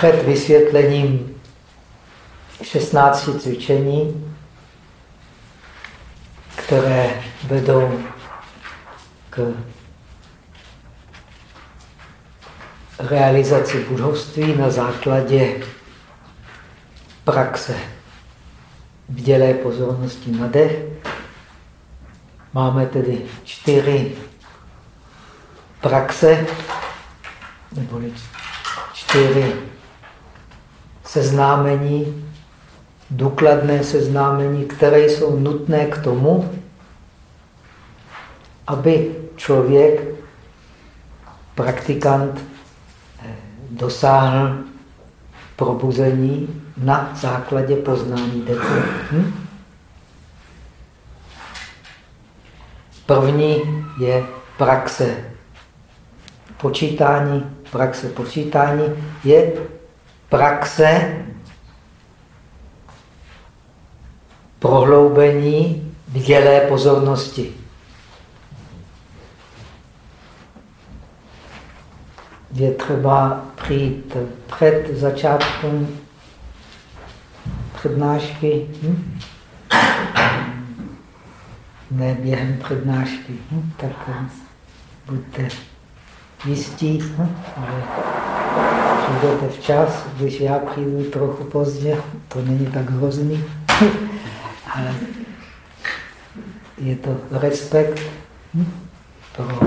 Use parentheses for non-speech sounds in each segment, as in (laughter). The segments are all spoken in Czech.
před vysvětlením 16 cvičení, které vedou k realizaci budovství na základě praxe vdělé pozornosti na dech. Máme tedy čtyři praxe, neboli čtyři seznámení, důkladné seznámení, které jsou nutné k tomu, aby člověk, praktikant, eh, dosáhl probuzení na základě poznání dechu. Hm? První je praxe počítání. Praxe počítání je praxe prohloubení vdělé pozornosti. Je třeba přijít před začátkem přednášky, hm? ne během přednášky, hm? tak eh, buďte jistí, hm? že přijdete včas, když já přijdu trochu pozdě, to není tak hrozný, (laughs) ale je to respekt hm? pro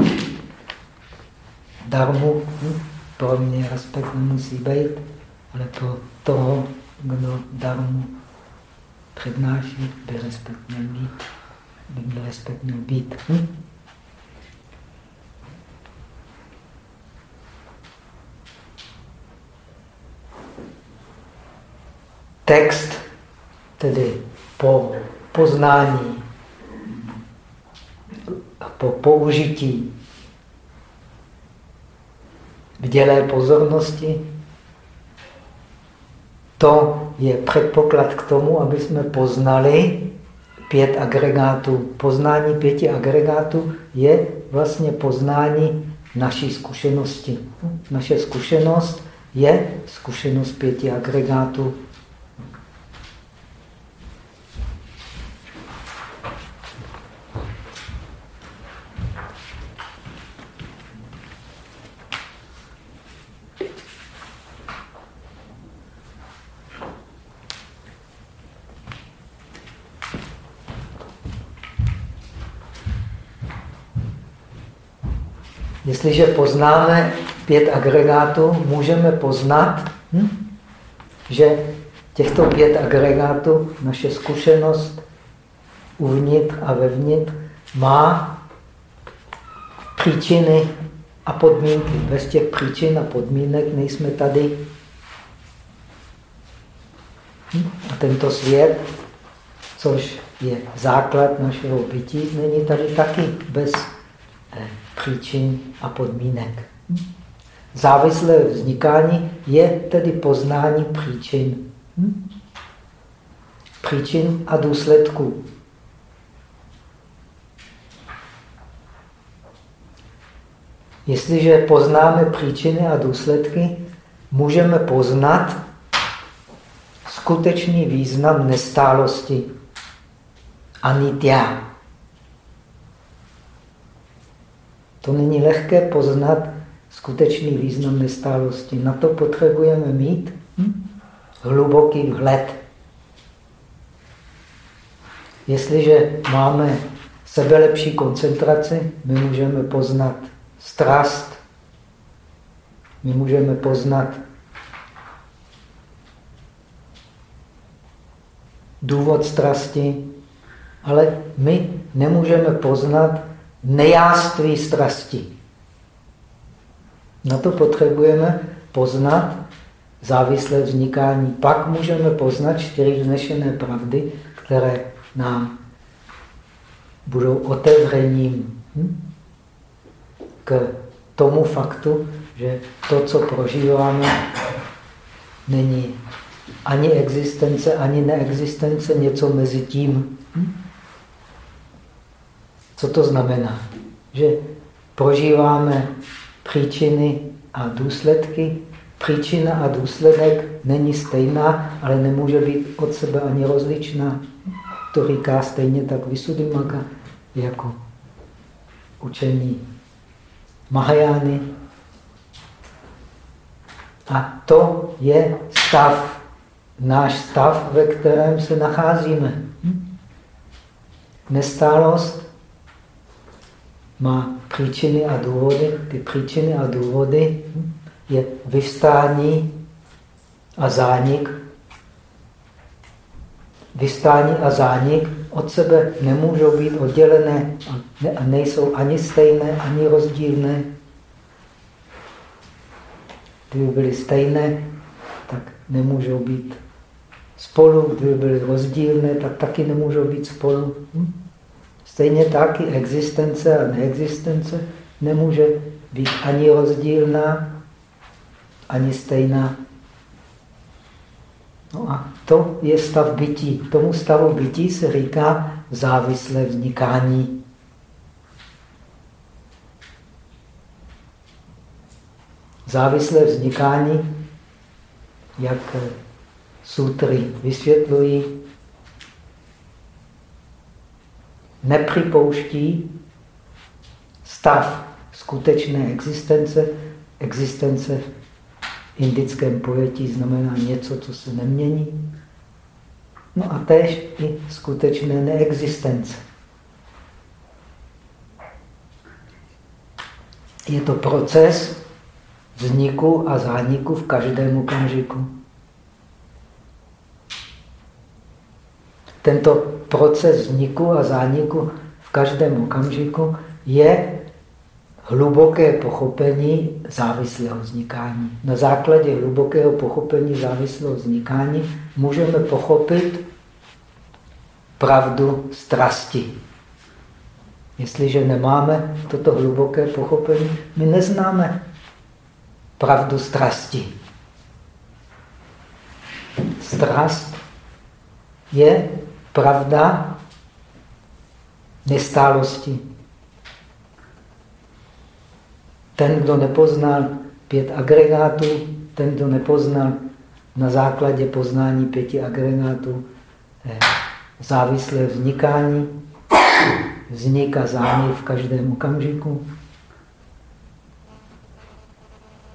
darmu, hm? pro mě respekt nemusí být, ale pro toho, kdo darmu přednáší, by respekt měl být, by měl respekt měl být. Hm? Text, tedy po poznání, po použití vdělé pozornosti, to je předpoklad k tomu, aby jsme poznali pět agregátů. Poznání pěti agregátů je vlastně poznání naší zkušenosti. Naše zkušenost je zkušenost pěti agregátů. Jestliže poznáme pět agregátů, můžeme poznat, hm, že těchto pět agregátů, naše zkušenost uvnitř a vevnitř, má příčiny a podmínky. Bez těch příčin a podmínek nejsme tady. Hm? A tento svět, což je základ našeho bytí, není tady taky bez eh, příčin a podmínek. Závislé vznikání je tedy poznání příčin. Příčin a důsledků. Jestliže poznáme příčiny a důsledky, můžeme poznat skutečný význam nestálosti anitya. To není lehké poznat skutečný význam nestálosti. Na to potřebujeme mít hm? hluboký vhled. Jestliže máme sebelepší koncentraci, my můžeme poznat strast, my můžeme poznat důvod strasti, ale my nemůžeme poznat nejáství strasti. Na to potřebujeme poznat závislé vznikání. Pak můžeme poznat čtyři vznešené pravdy, které nám budou otevřením hm? k tomu faktu, že to, co prožíváme, není ani existence, ani neexistence, něco mezi tím. Hm? Co to znamená? Že prožíváme příčiny a důsledky příčina a důsledek není stejná, ale nemůže být od sebe ani rozličná. To říká stejně tak Visuddhimagga jako učení Mahajány. A to je stav, náš stav, ve kterém se nacházíme. Nestálost má příčiny a důvody. Ty příčiny a důvody je vyvstání a zánik. Vystání a zánik od sebe nemůžou být oddělené a nejsou ani stejné, ani rozdílné. Kdyby byly stejné, tak nemůžou být spolu. Kdyby byly rozdílné, tak taky nemůžou být spolu. Hm? Stejně tak i existence a neexistence nemůže být ani rozdílná, ani stejná. No a to je stav bytí. Tomu stavu bytí se říká závislé vznikání. Závislé vznikání, jak sutry vysvětlují, nepřipouští stav skutečné existence. Existence v indickém pojetí znamená něco, co se nemění. No a též i skutečné neexistence. Je to proces vzniku a zániku v každém okamžiku. Tento proces vzniku a zániku v každém okamžiku je hluboké pochopení závislého vznikání. Na základě hlubokého pochopení závislého vznikání můžeme pochopit pravdu strasti. Jestliže nemáme toto hluboké pochopení, my neznáme pravdu strasti. Strast je pravda nestálosti. Ten, kdo nepoznal pět agregátů, ten, kdo nepoznal na základě poznání pěti agregátů eh, závislé vznikání, vznik a zánik v každém okamžiku,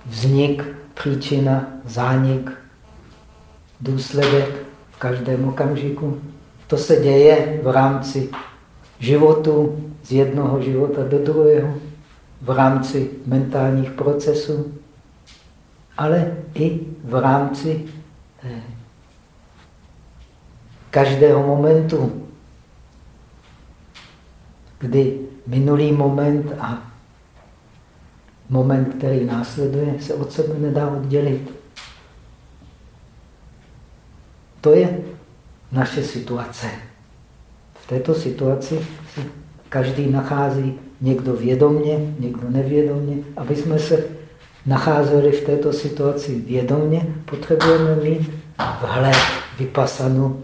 vznik, příčina, zánik, důsledek v každém okamžiku. To se děje v rámci životu z jednoho života do druhého, v rámci mentálních procesů, ale i v rámci eh, každého momentu, kdy minulý moment a moment, který následuje, se od sebe nedá oddělit. To je naše situace. V této situaci se každý nachází někdo vědomně, někdo nevědomně. Aby jsme se nacházeli v této situaci vědomně, potřebujeme mít vhled, vypasanu.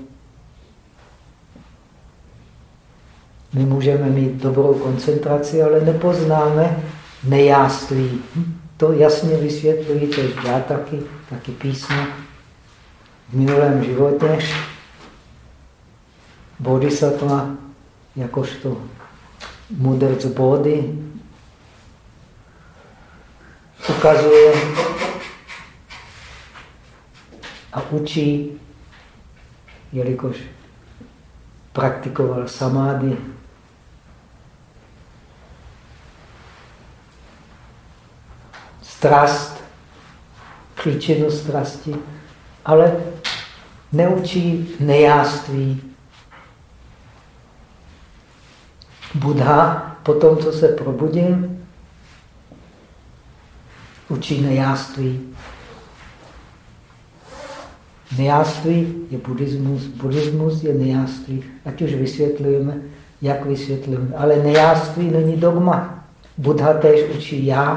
My můžeme mít dobrou koncentraci, ale nepoznáme nejáství. To jasně vysvětlují tež taky, taky písmo. V minulém životě bodhisattva jakožto mudrc body ukazuje a učí, jelikož praktikoval samády, strast, příčinu strasti, ale neučí nejáství, Buddha, po tom, co se probudil, učí nejáství. Nejáství je buddhismus, buddhismus je nejáství. Ať už vysvětlujeme, jak vysvětlujeme. Ale nejáství není dogma. Buddha též učí já,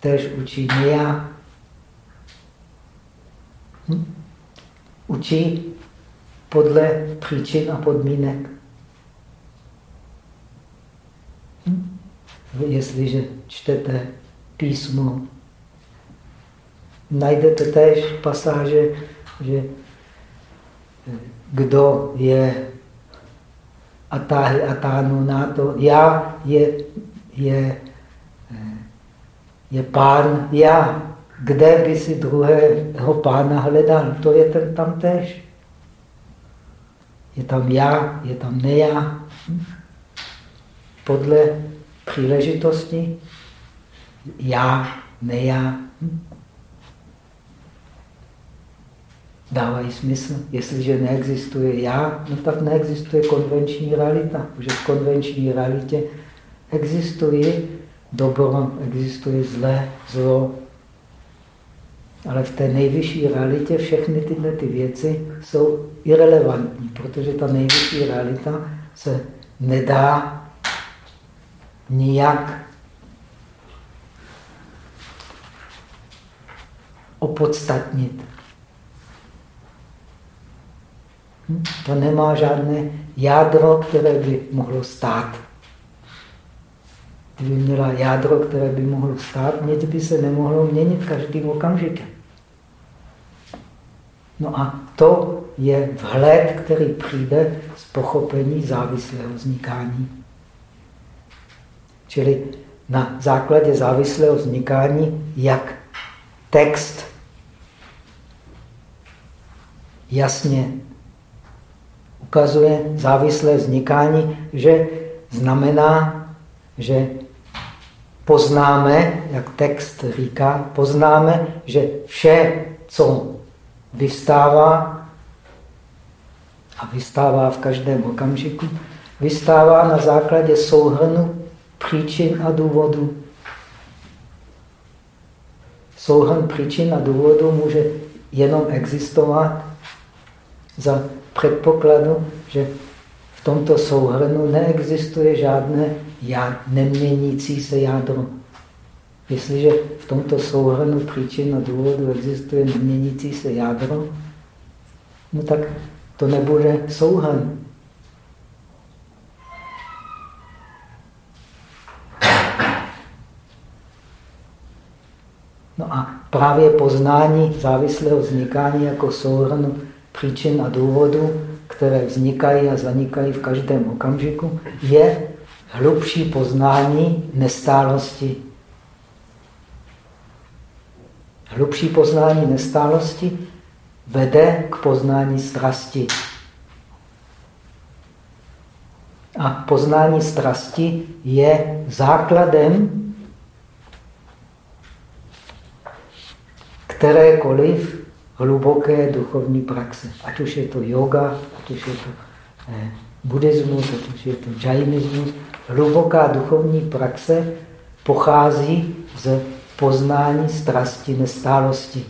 též učí nejá. Hm? Učí podle příčin a podmínek. Jestliže čtete písmo najdete též pasáže, že kdo je atáhy atánu na to, já je, je, je pán já. Kde by si druhého pána hledal? To je ten tam tež. Je tam já, je tam nejá. Podle příležitosti já, nejá. Dávají smysl. Jestliže neexistuje já, no tak neexistuje konvenční realita. Protože v konvenční realitě existuje dobro, existuje zlé, zlo, ale v té nejvyšší realitě všechny tyhle ty věci jsou irrelevantní, protože ta nejvyšší realita se nedá nijak opodstatnit. Hm? To nemá žádné jádro, které by mohlo stát. Kdyby měla jádro, které by mohlo stát, nic by se nemohlo měnit každým okamžikem. No a to je vhled, který přijde z pochopení závislého vznikání. Čili na základě závislého vznikání, jak text jasně ukazuje závislé vznikání, že znamená, že poznáme, jak text říká, poznáme, že vše, co vystává a vystává v každém okamžiku, vystává na základě souhrnu příčin a důvodů. Souhrn příčin a důvodů může jenom existovat za předpokladu, že v tomto souhrnu neexistuje žádné neměnící se jádro. Jestliže v tomto souhrnu příčin a důvodu existuje neměnící se jádro, no tak to nebude souhrn. No a právě poznání závislého vznikání jako souhrnu příčin a důvodů, které vznikají a zanikají v každém okamžiku, je hlubší poznání nestálosti Hlubší poznání nestálosti vede k poznání strasti. A poznání strasti je základem kterékoliv hluboké duchovní praxe. Ať už je to yoga, ať už je to eh, buddhismus, ať už je to džajnismus. Hluboká duchovní praxe pochází z poznání strasti nestálosti.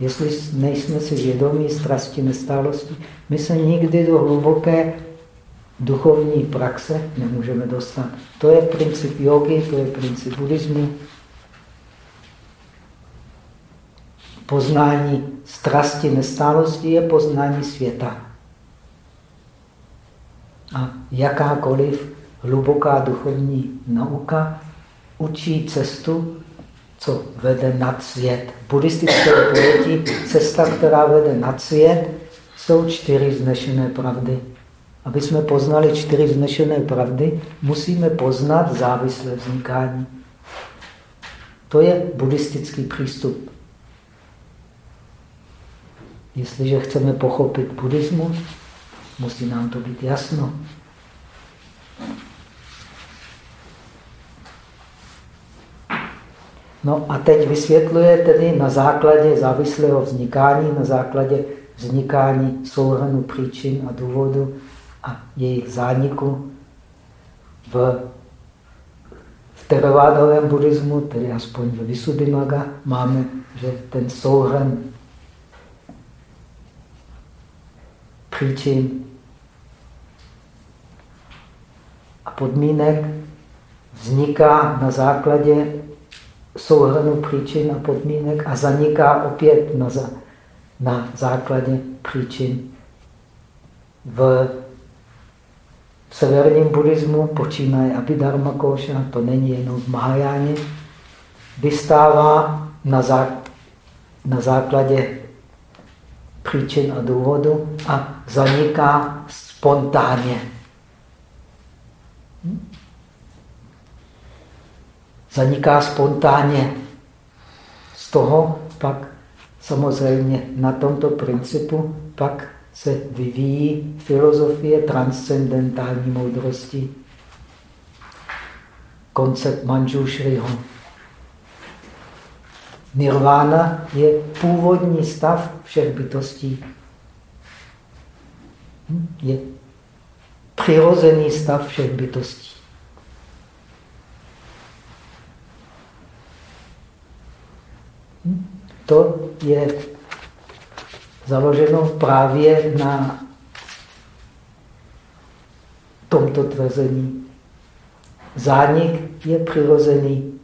Jestli nejsme si vědomí strasti nestálosti, my se nikdy do hluboké duchovní praxe nemůžeme dostat. To je princip jogy, to je princip buddhismu. Poznání strasti nestálosti je poznání světa. A jakákoliv hluboká duchovní nauka učí cestu co vede nad svět. Buddhistické pojetí, cesta, která vede nad svět, jsou čtyři znešené pravdy. Aby jsme poznali čtyři vznešené pravdy, musíme poznat závislé vznikání. To je buddhistický přístup. Jestliže chceme pochopit buddhismus, musí nám to být jasno. No a teď vysvětluje tedy na základě závislého vznikání, na základě vznikání souhrnu příčin a důvodu a jejich zániku v, v teravádovém buddhismu, tedy aspoň v Visuddhimaga, máme, že ten souhrn příčin a podmínek vzniká na základě souhrnu příčin a podmínek a zaniká opět na, za, na základě příčin. V severním buddhismu počínaje Abhidharma Koša, to není jenom v Mahajáně, vystává na zá, na základě příčin a důvodu a zaniká spontánně. Zaniká spontánně. Z toho pak samozřejmě na tomto principu pak se vyvíjí filozofie transcendentální moudrosti. Koncept Manjushriho. Nirvana je původní stav všech bytostí. Je přirozený stav všech bytostí. To je založeno právě na tomto tvrzení. Zánik je přirozený.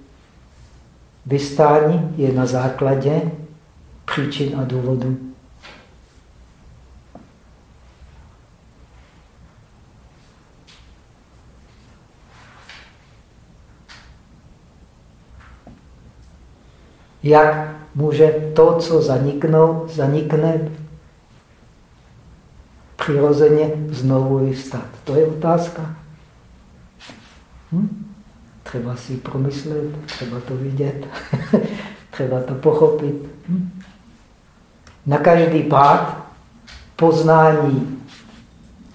Vystání je na základě příčin a důvodů. Jak může to, co zaniknou, zanikne přirozeně znovu vyvstat? To je otázka. Hm? Třeba si promyslet, třeba to vidět, (laughs) třeba to pochopit. Hm? Na každý pád poznání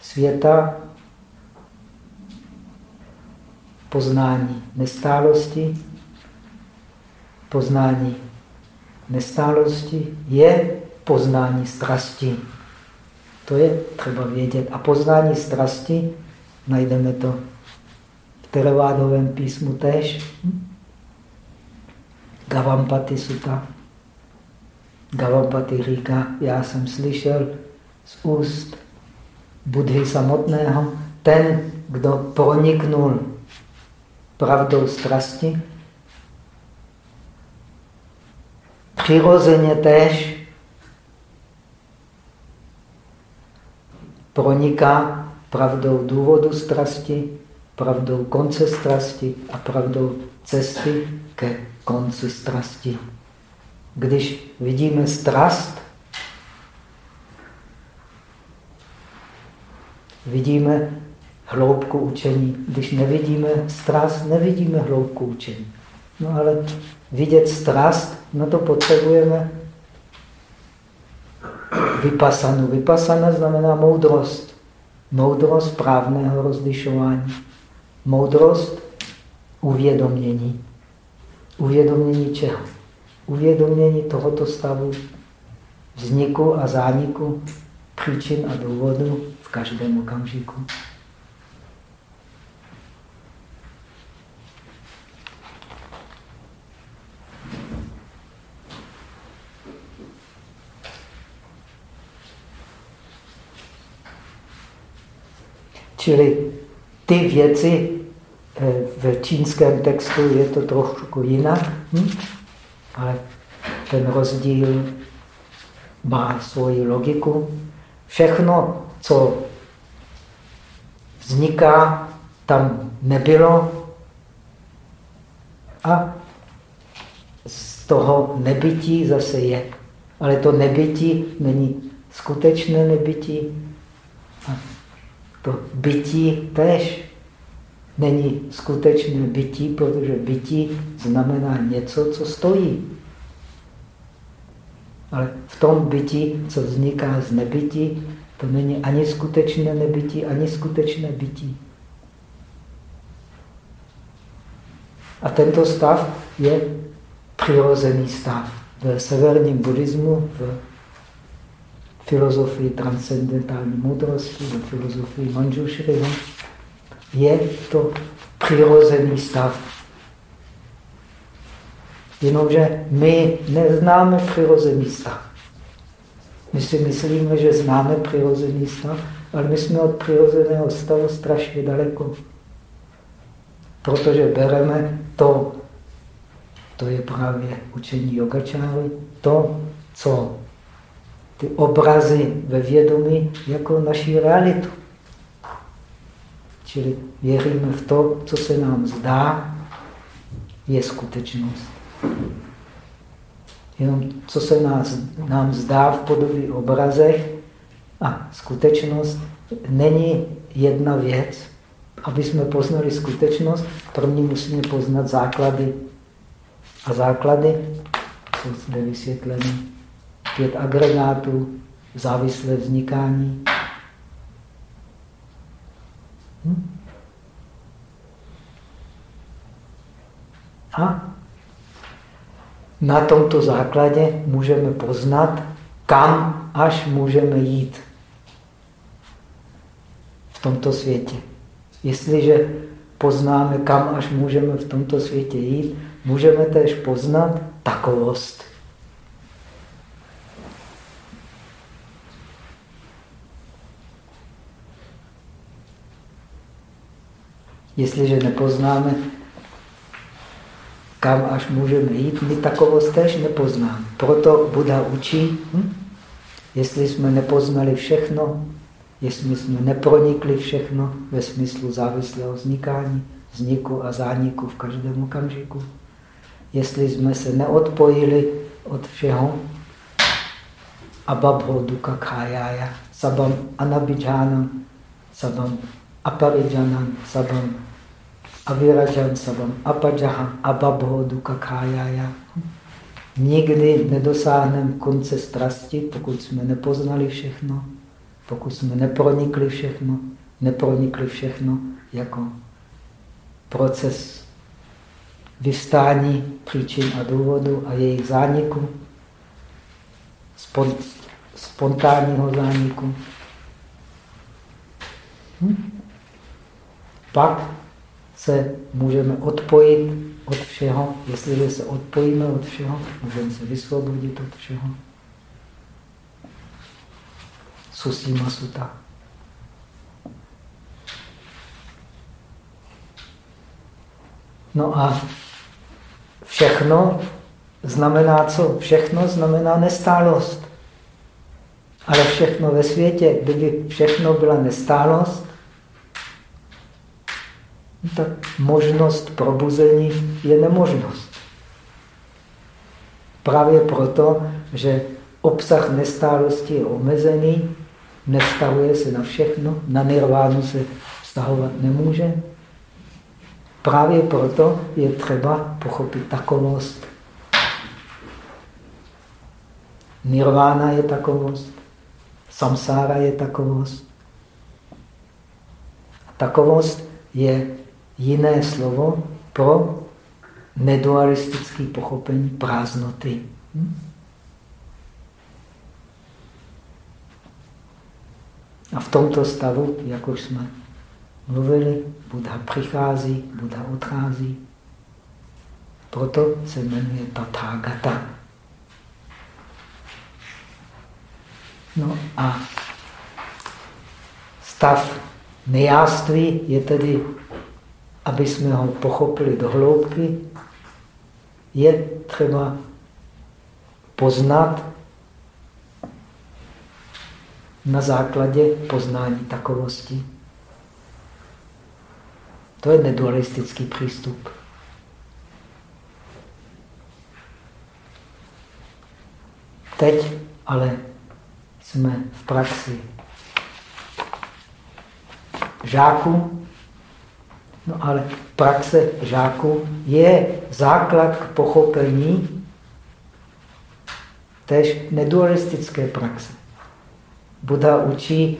světa, poznání nestálosti, poznání nestálosti je poznání strasti. To je třeba vědět. A poznání strasti, najdeme to teravádovém písmu tež. Gavampati Sutta. Gavampati říká, já jsem slyšel z úst Budhy samotného, ten, kdo proniknul pravdou strasti, přirozeně též proniká pravdou důvodu strasti, pravdou konce strasti a pravdou cesty ke konci strasti. Když vidíme strast, vidíme hloubku učení. Když nevidíme strast, nevidíme hloubku učení. No ale vidět strast, no to potřebujeme vypasanu. Vypasana znamená moudrost. Moudrost správného rozlišování. Moudrost uvědomění. Uvědomění čeho? Uvědomění tohoto stavu vzniku a zániku, příčin a důvodu v každém okamžiku. Čili ty věci eh, v čínském textu je to trošku jinak, hm? ale ten rozdíl má svoji logiku. Všechno, co vzniká, tam nebylo a z toho nebytí zase je. Ale to nebytí není skutečné nebytí. A to bytí tež není skutečné bytí, protože bytí znamená něco, co stojí. Ale v tom bytí, co vzniká z nebytí, to není ani skutečné nebytí, ani skutečné bytí. A tento stav je přirozený stav. V severním buddhismu, v filozofii transcendentální moudrosti, ve filozofii Manjushriho, je to přirozený stav. Jenomže my neznáme přirozený stav. My si myslíme, že známe přirozený stav, ale my jsme od přirozeného stavu strašně daleko. Protože bereme to, to je právě učení yogačáry, to, co ty obrazy ve vědomí jako naší realitu. Čili věříme v to, co se nám zdá, je skutečnost. Jenom co se nás, nám zdá v podobě obrazech a skutečnost není jedna věc. Aby jsme poznali skutečnost, první musíme poznat základy. A základy jsou zde vysvětleny. Pět agregátů, závislé vznikání. Hm? A na tomto základě můžeme poznat, kam až můžeme jít v tomto světě. Jestliže poznáme, kam až můžeme v tomto světě jít, můžeme též poznat takovost. Jestliže nepoznáme kam až můžeme jít, my takovost tež nepoznáme. Proto Buddha učí, hm? jestli jsme nepoznali všechno, jestli jsme nepronikli všechno ve smyslu závislého vznikání, vzniku a zániku v každém okamžiku, jestli jsme se neodpojili od všeho, ababho duka khájája, sabam anabidžánam, sabam aparijanam, sabam avirajan savam apajaha ababho duka kájája. Nikdy nedosáhneme konce strasti, pokud jsme nepoznali všechno, pokud jsme nepronikli všechno, nepronikli všechno jako proces vystání příčin a důvodu a jejich zániku, spontánního zániku. Hm? Pak se můžeme odpojit od všeho. Jestliže se odpojíme od všeho, můžeme se vysvobodit od všeho. Susima suta. No a všechno znamená co? Všechno znamená nestálost. Ale všechno ve světě, kdyby všechno byla nestálost, tak možnost probuzení je nemožnost. Právě proto, že obsah nestálosti je omezený, nevztahuje se na všechno, na nirvánu se vztahovat nemůže. Právě proto je třeba pochopit takovost. Nirvána je takovost, samsára je takovost. Takovost je jiné slovo pro nedualistické pochopení prázdnoty. Hm? A v tomto stavu, jak už jsme mluvili, Buddha přichází, Buddha odchází. Proto se jmenuje Tathagata. No a stav nejáství je tedy aby jsme ho pochopili do hloubky, je třeba poznat na základě poznání takovosti. To je nedualistický přístup. Teď ale jsme v praxi žáků No ale praxe žáků je základ k pochopení též nedualistické praxe. Buddha učí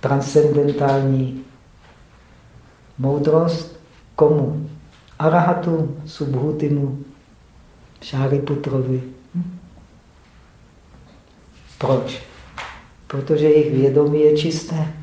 transcendentální moudrost komu? Arahatu, Subhutimu, Šáriputrovi. Proč? Protože jejich vědomí je čisté.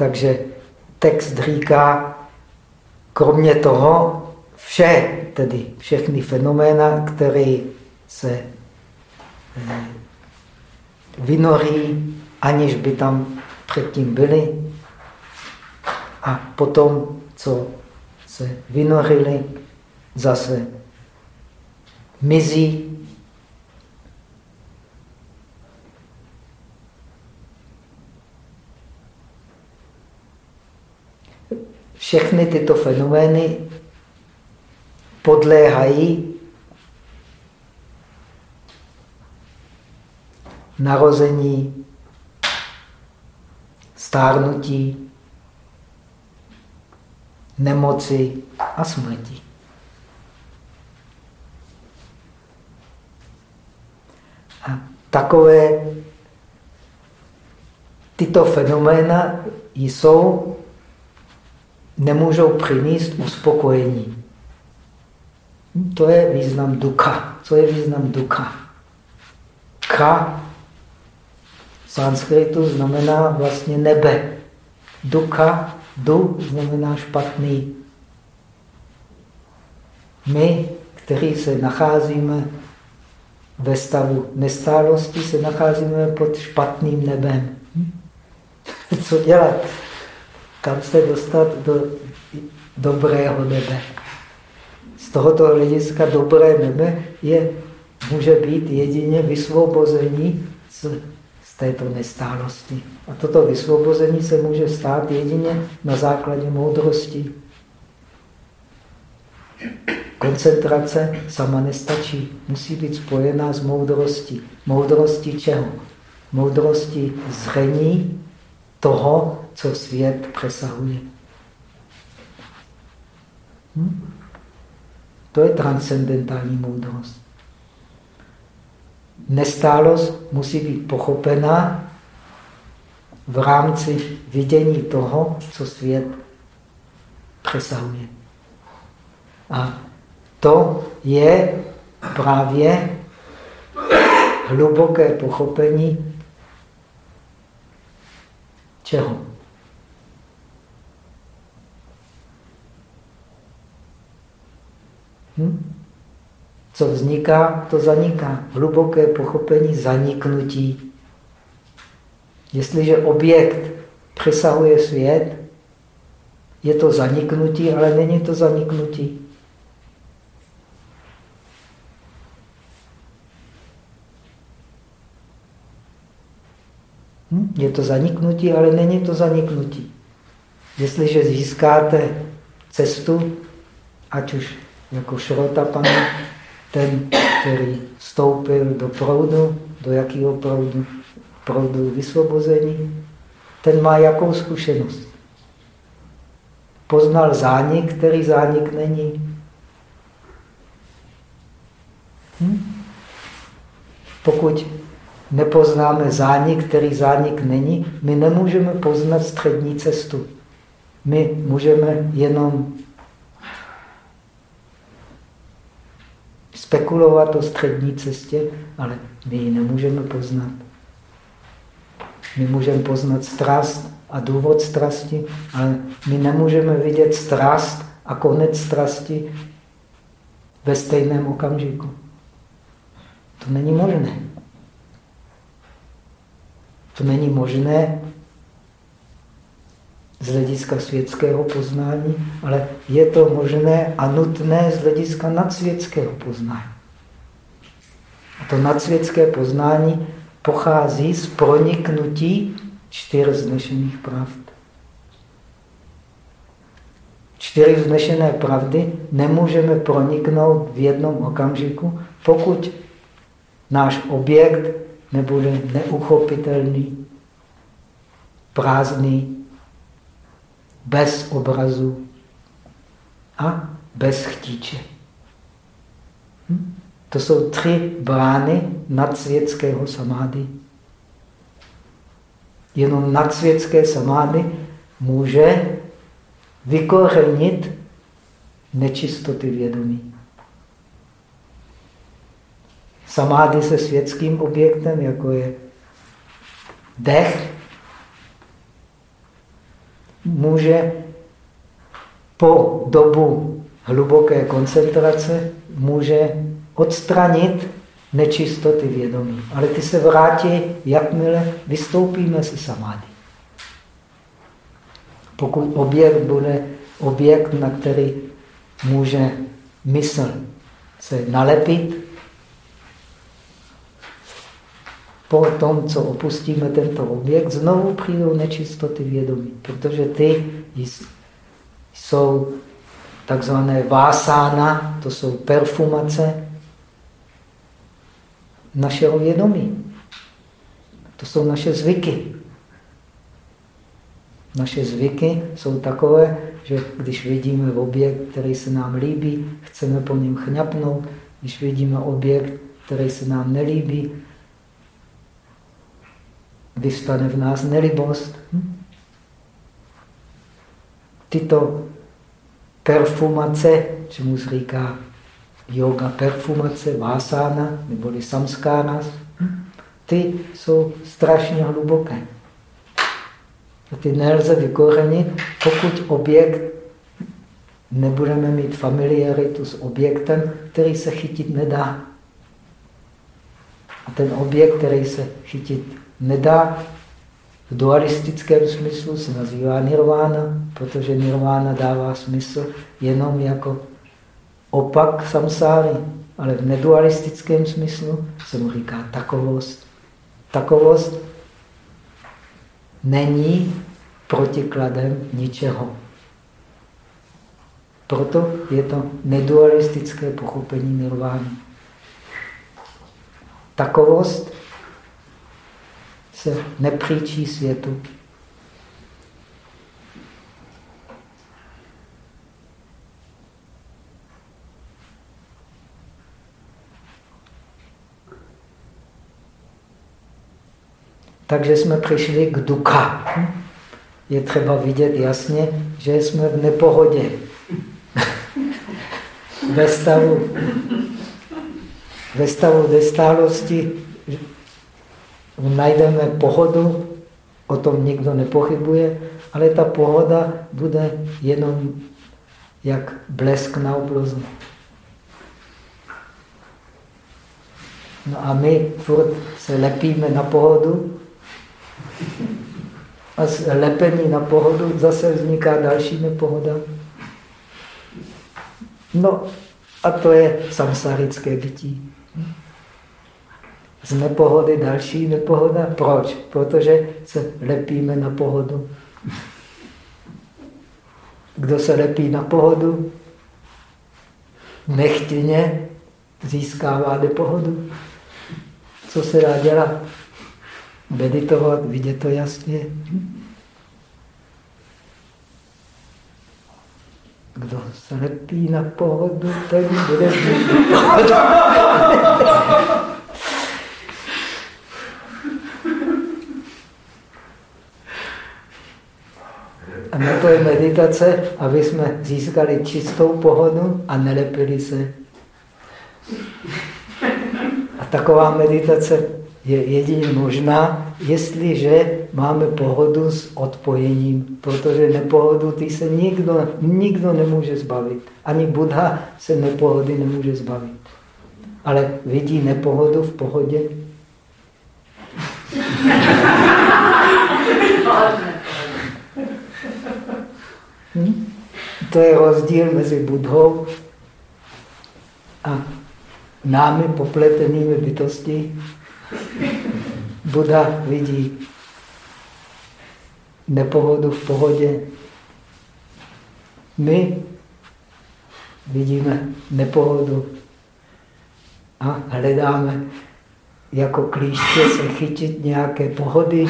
Takže text říká, kromě toho vše, tedy všechny fenoména, které se eh, vynorí, aniž by tam předtím byly, A potom, co se vynořili, zase mizí. Všechny tyto fenomény podléhají narození, stárnutí, nemoci a smrti. A takové tyto fenoména jsou, nemůžou přinést uspokojení. To je význam duka. Co je význam duka? Ka v sanskritu znamená vlastně nebe. Duka, du znamená špatný. My, kteří se nacházíme ve stavu nestálosti, se nacházíme pod špatným nebem. Hm? (laughs) Co dělat? Kam se dostat do dobrého nebe? Z tohoto hlediska dobré nebe je, může být jedině vysvobození z, z této nestálosti. A toto vysvobození se může stát jedině na základě moudrosti. Koncentrace sama nestačí. Musí být spojená s moudrostí. Moudrostí čeho? Moudrosti zření toho, co svět přesahuje. Hm? To je transcendentální moudrost. Nestálost musí být pochopená v rámci vidění toho, co svět přesahuje. A to je právě hluboké pochopení čeho? Hm? Co vzniká, to zaniká. Hluboké pochopení zaniknutí. Jestliže objekt přesahuje svět, je to zaniknutí, ale není to zaniknutí. Hm? Je to zaniknutí, ale není to zaniknutí. Jestliže získáte cestu, ať už jako Šrotapana, ten, který vstoupil do proudu, do jakého proudu? Proudu vysvobození, ten má jakou zkušenost? Poznal zánik, který zánik není. Hm? Pokud nepoznáme zánik, který zánik není, my nemůžeme poznat střední cestu. My můžeme jenom spekulovat o střední cestě, ale my ji nemůžeme poznat. My můžeme poznat strast a důvod strasti, ale my nemůžeme vidět strast a konec strasti ve stejném okamžiku. To není možné. To není možné z hlediska světského poznání, ale je to možné a nutné z hlediska nadsvětského poznání. A to nadsvětské poznání pochází z proniknutí čtyř znešených pravd. Čtyři vznešené pravdy nemůžeme proniknout v jednom okamžiku, pokud náš objekt nebude neuchopitelný, prázdný, bez obrazu a bez chtíče. Hm? To jsou tři brány nadsvětského samády. Jenom nadsvětské samády může vykořenit nečistoty vědomí. Samády se světským objektem, jako je dech, může po dobu hluboké koncentrace může odstranit nečistoty vědomí. Ale ty se vrátí, jakmile vystoupíme se samády. Pokud objekt bude objekt, na který může mysl se nalepit, po tom, co opustíme tento objekt, znovu přijdou nečistoty vědomí, protože ty jsou takzvané vásána, to jsou perfumace našeho vědomí. To jsou naše zvyky. Naše zvyky jsou takové, že když vidíme objekt, který se nám líbí, chceme po něm chňapnout. Když vidíme objekt, který se nám nelíbí, vystane v nás nelibost. Hm? Tyto perfumace, čemu se říká yoga perfumace, vásána, neboli samskána, hm? ty jsou strašně hluboké. A ty nelze vykorenit, pokud objekt nebudeme mít familiaritu s objektem, který se chytit nedá. A ten objekt, který se chytit nedá, v dualistickém smyslu se nazývá nirvána, protože nirvána dává smysl jenom jako opak samsáry, ale v nedualistickém smyslu se mu říká takovost. Takovost není protikladem ničeho. Proto je to nedualistické pochopení nirvány. Takovost se nepříčí světu. Takže jsme přišli k duka. Je třeba vidět jasně, že jsme v nepohodě. (laughs) ve stavu, ve stavu destálosti najdeme pohodu, o tom nikdo nepochybuje, ale ta pohoda bude jenom jak blesk na obloze. No a my furt se lepíme na pohodu a z lepení na pohodu zase vzniká další nepohoda. No a to je samsarické bytí z nepohody další nepohoda. Proč? Protože se lepíme na pohodu. Kdo se lepí na pohodu, nechtěně získává nepohodu. Co se dá dělat? Meditovat, vidět to jasně. Kdo se lepí na pohodu, ten bude mít pohodu. A na to je meditace, aby jsme získali čistou pohodu a nelepili se. A taková meditace je jedině možná, jestliže máme pohodu s odpojením, protože nepohodu ty se nikdo, nikdo nemůže zbavit. Ani Buddha se nepohody nemůže zbavit. Ale vidí nepohodu v pohodě. Hm? To je rozdíl mezi Budhou a námi popletenými bytosti. Buddha vidí nepohodu v pohodě. My vidíme nepohodu a hledáme jako klíště se chytit nějaké pohody.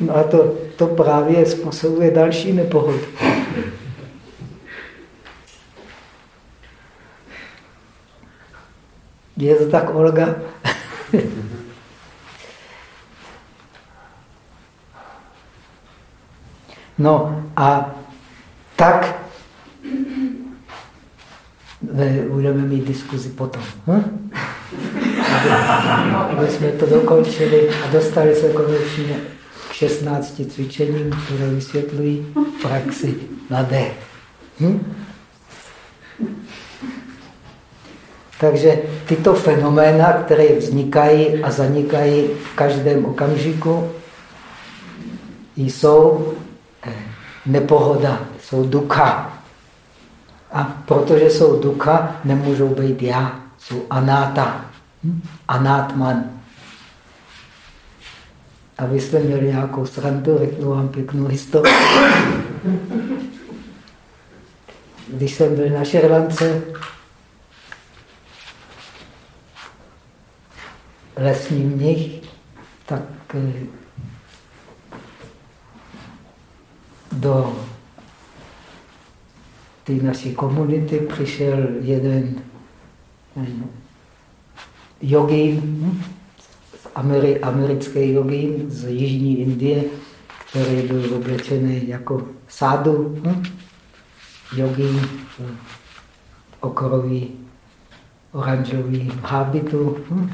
No a to, to právě způsobuje další nepohodu. Je to tak, Olga? no a tak budeme mít diskuzi potom. Hm? Aby, aby jsme to dokončili a dostali se konečně 16 cvičením, které vysvětlují praxi na D. Hm? Takže tyto fenoména, které vznikají a zanikají v každém okamžiku, jsou eh, nepohoda, jsou ducha. A protože jsou ducha, nemůžou být já, jsou anáta, hm? anátman. A vy jste měli nějakou srandu, řeknu vám pěknou historii. Když jsem byl na Šerlance, lesní mnich, tak eh, do té naší komunity přišel jeden eh, jogín, hm? Ameri, americký jogín z Jižní Indie, který byl oblečený jako sádu, hm? jogín okorový oranžový hábitu, hm?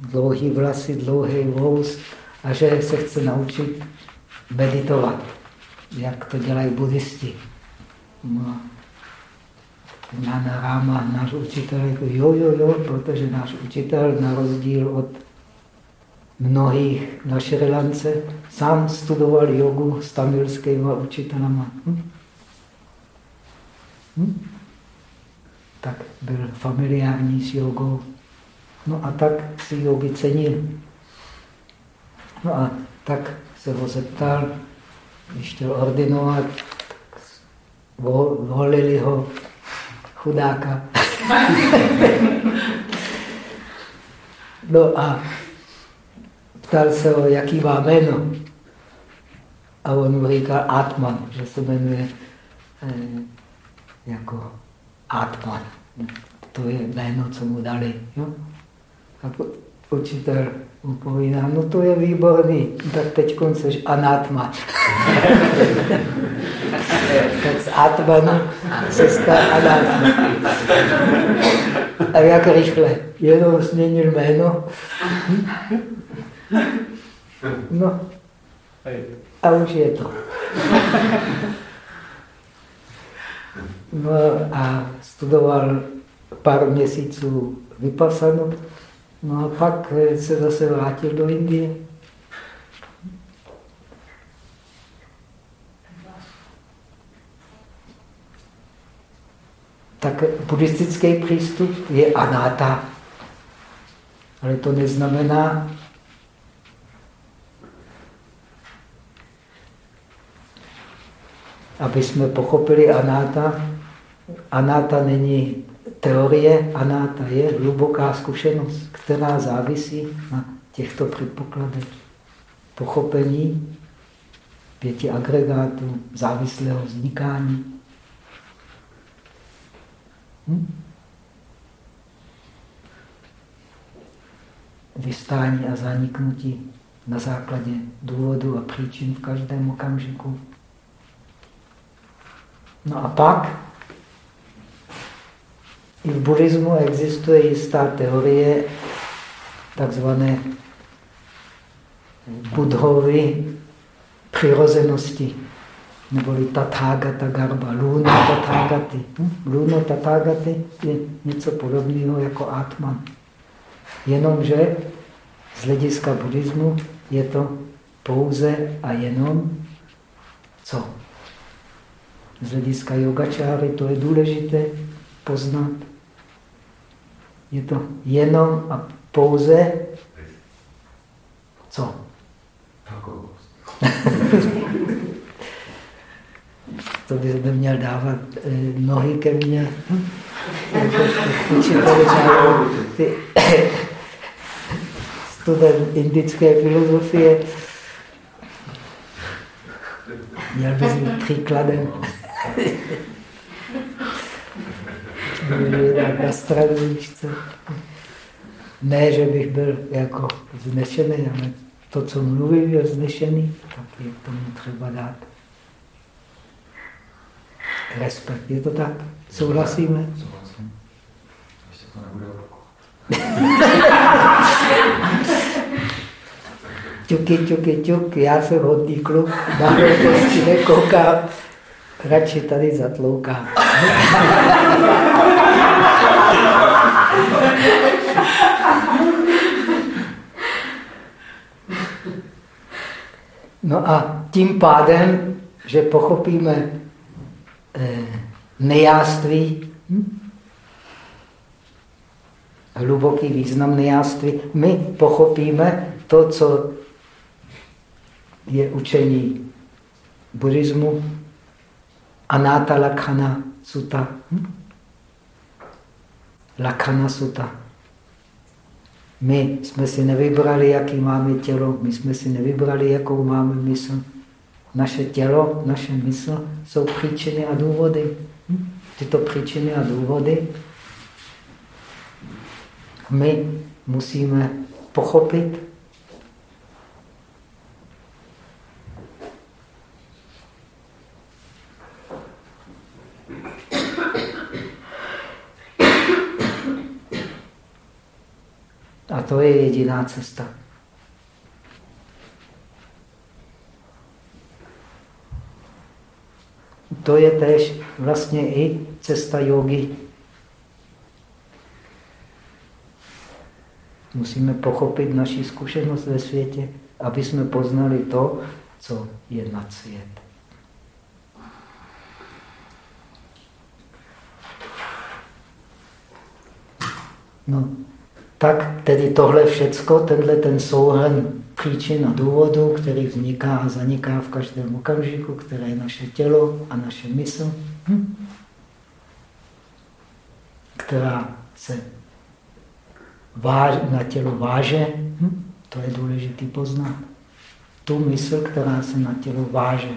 dlouhý vlasy, dlouhý vous a že se chce naučit meditovat, jak to dělají buddhisti. No. Jnana Rama, náš učitel, jako jo, jo, jo, protože náš učitel, na rozdíl od mnohých na Šrilance, sám studoval jogu s tamilskými učitelama. Hm? Hm? Tak byl familiární s jogou. No a tak si jogi cenil. No a tak se ho zeptal, když chtěl ordinovat, volili ho chudáka. (laughs) no a ptal se ho, jaký má jméno. A on mu říkal Atman, že se jmenuje eh, jako Atman. To je jméno, co mu dali. Jo? A učitel mu povídá, no to je výborný, tak teď seš anatma. (laughs) tak z atmanu se stal anatma. A jak rychle, jenom změnil jméno. (laughs) No, a už je to. No a studoval pár měsíců vypasanu, no a pak se zase vrátil do Indie. Tak buddhistický přístup je anáta. Ale to neznamená, aby jsme pochopili anáta. Anáta není teorie, anáta je hluboká zkušenost, která závisí na těchto předpokladech. Pochopení pěti agregátů, závislého vznikání. Hm? Vystání a zaniknutí na základě důvodu a příčin v každém okamžiku. No a pak i v buddhismu existuje jistá teorie takzvané budhovy přirozenosti, neboli tathagata garba, luna tathagaty. Hm? Luna tathagaty je něco podobného jako atman. Jenomže z hlediska buddhismu je to pouze a jenom co? Z hlediska yogačáry, to je důležité poznat. Je to jenom a pouze co? (laughs) to by neměl dávat eh, nohy ke mně. ty student indické filozofie měl by být příkladem na stranu, Ne, že bych byl jako vznešený, ale to, co mluvím, je vznešený, tak je tomu třeba dát respekt. Je to tak? Souhlasíme? Souhlasím. Ještě to nebude Čuky, čuky, čuk, já jsem hodný kluk, na hlouposti nekoukám radši tady zatlouká. No a tím pádem že pochopíme eh, nejáství, hm? hluboký význam nejáství, my pochopíme to, co je učení buddhismu, Anata Lakhana Sutta. Hm? Lakhana Sutta. My jsme si nevybrali, jaký máme tělo, my jsme si nevybrali, jakou máme mysl. Naše tělo, naše mysl jsou příčiny a důvody. Hm? Tyto příčiny a důvody my musíme pochopit A to je jediná cesta. To je tež vlastně i cesta jogy. Musíme pochopit naši zkušenost ve světě, aby jsme poznali to, co je nad svět. No, tak tedy tohle všecko, tenhle ten souhrn příčin a důvodů, který vzniká a zaniká v každém okamžiku, které je naše tělo a naše mysl, hm? která se váž, na tělo váže, hm? to je důležité poznat. Tu mysl, která se na tělo váže.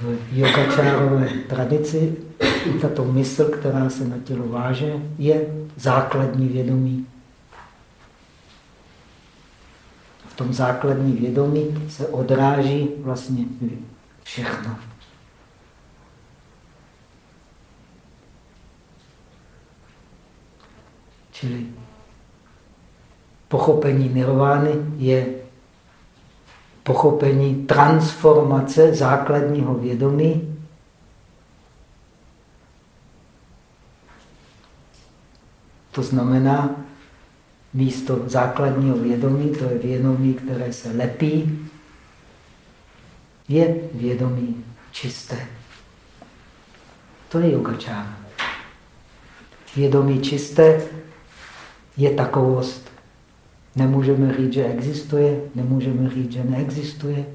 V yogačárové tradici tato mysl, která se na tělo váže, je základní vědomí. V tom základní vědomí se odráží vlastně všechno. Čili pochopení nirvány je pochopení transformace základního vědomí To znamená, místo základního vědomí, to je vědomí, které se lepí, je vědomí čisté. To je yogačára. Vědomí čisté je takovost. Nemůžeme říct, že existuje, nemůžeme říct, že neexistuje.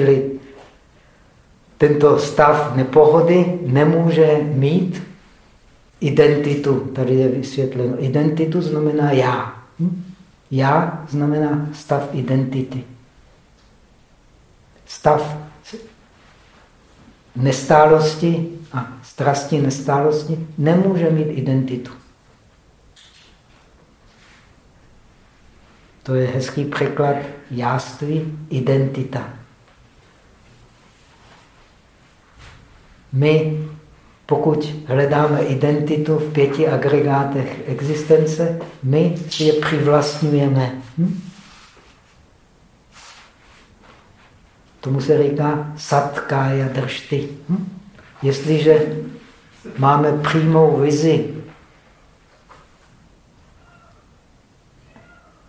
Čili tento stav nepohody nemůže mít identitu. Tady je vysvětleno. Identitu znamená já. Hm? Já znamená stav identity. Stav nestálosti a strasti nestálosti nemůže mít identitu. To je hezký překlad jáství, identita. My, pokud hledáme identitu v pěti agregátech existence, my si je přivlastňujeme. Hm? Tomu se říká satkája držty. Hm? Jestliže máme přímou vizi